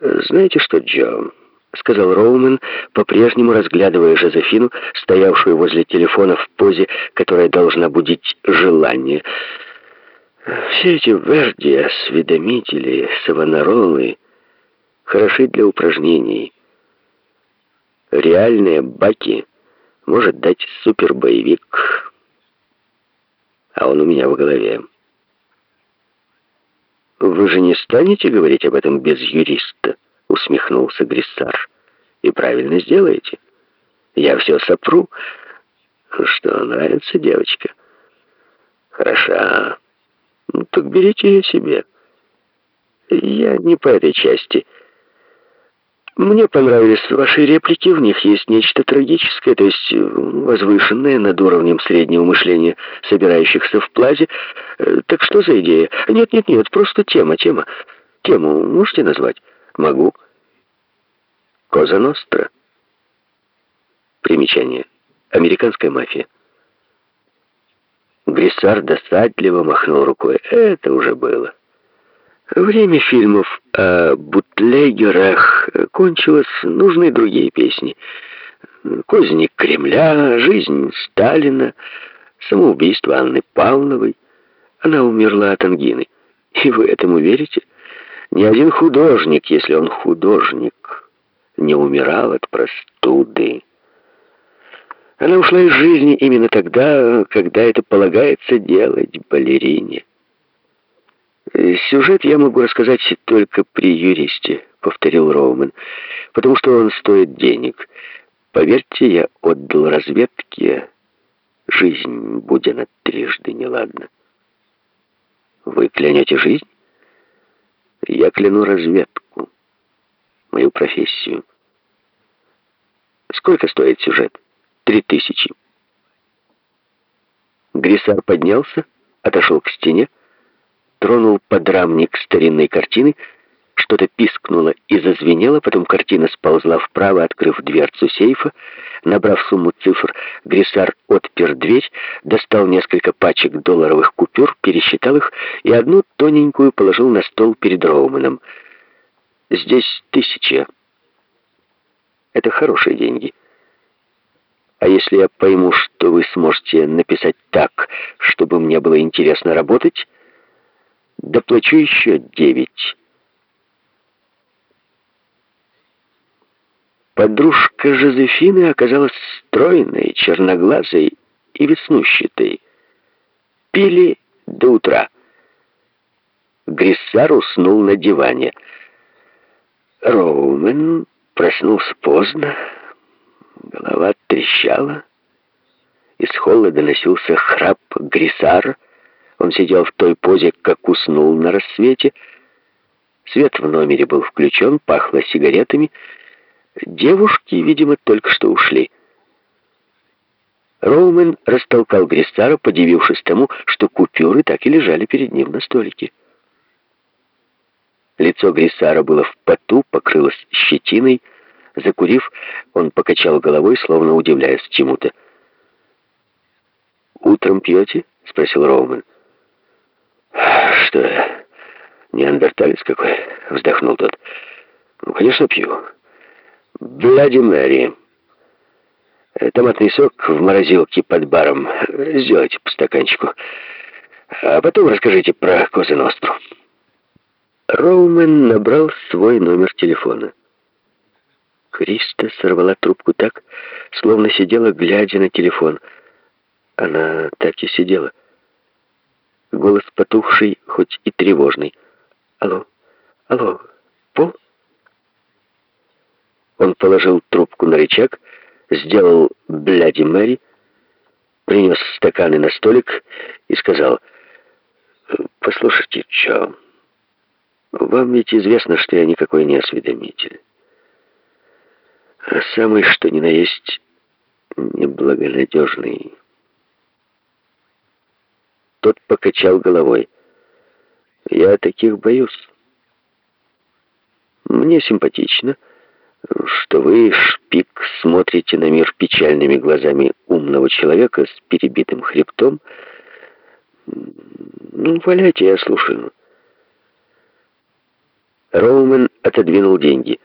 «Знаете что, Джо?» — сказал Роумен, по-прежнему разглядывая Жозефину, стоявшую возле телефона в позе, которая должна будить желание. «Все эти Верди, осведомители, савонаролы хороши для упражнений. Реальные баки может дать супербоевик, а он у меня в голове. Вы же не станете говорить об этом без юриста?» усмехнулся Гриссар. «И правильно сделаете. Я все сопру. Что, нравится девочка?» «Хороша. Ну, так берите ее себе. Я не по этой части. Мне понравились ваши реплики, в них есть нечто трагическое, то есть возвышенное над уровнем среднего мышления собирающихся в плазе. Так что за идея? Нет-нет-нет, просто тема, тема. Тему можете назвать?» Могу. Коза Ностра. Примечание. Американская мафия. Гриссар досадливо махнул рукой. Это уже было. Время фильмов о бутлегерах кончилось, нужны другие песни. Козник Кремля, жизнь Сталина, самоубийство Анны Павловой. Она умерла от ангины. И вы этому верите? Ни один художник, если он художник, не умирал от простуды. Она ушла из жизни именно тогда, когда это полагается делать балерине. «Сюжет я могу рассказать только при юристе», — повторил Роумен, «потому что он стоит денег. Поверьте, я отдал разведке жизнь, будь она трижды неладна». «Вы клянете жизнь?» Я кляну разведку, мою профессию. Сколько стоит сюжет? Три тысячи. Грисар поднялся, отошел к стене, тронул подрамник старинной картины, что-то пискнуло и зазвенело, потом картина сползла вправо, открыв дверцу сейфа. Набрав сумму цифр, Грисар отпер дверь, достал несколько пачек долларовых купюр, пересчитал их и одну тоненькую положил на стол перед Роуманом. «Здесь тысяча. Это хорошие деньги. А если я пойму, что вы сможете написать так, чтобы мне было интересно работать, доплачу еще девять». Подружка Жозефины оказалась стройной, черноглазой и веснущатой. Пили до утра. Гриссар уснул на диване. Роумен проснулся поздно, голова трещала. Из холла доносился храп Гриссара. Он сидел в той позе, как уснул на рассвете. Свет в номере был включен, пахло сигаретами, Девушки, видимо, только что ушли. Роумен растолкал Гриссара, подивившись тому, что купюры так и лежали перед ним на столике. Лицо Гриссара было в поту, покрылось щетиной. Закурив, он покачал головой, словно удивляясь чему-то. «Утром пьете?» — спросил Роумен. «Что, неандерталец какой?» — вздохнул тот. «Ну, конечно, пью. Блади Мэри. Томатный сок в морозилке под баром. Сделайте по стаканчику. А потом расскажите про Козы Ностру. Роумен набрал свой номер телефона. Криста сорвала трубку так, словно сидела, глядя на телефон. Она так и сидела. Голос потухший, хоть и тревожный. «Алло, алло, Он положил трубку на рычаг, сделал «бляди Мэри», принес стаканы на столик и сказал, «Послушайте, Чо, вам ведь известно, что я никакой не осведомитель. А самый, что ни на есть, неблагонадежный». Тот покачал головой. «Я таких боюсь. Мне симпатично» что вы, шпик, смотрите на мир печальными глазами умного человека с перебитым хребтом. Ну, валяйте, я слушаю. Роумен отодвинул деньги.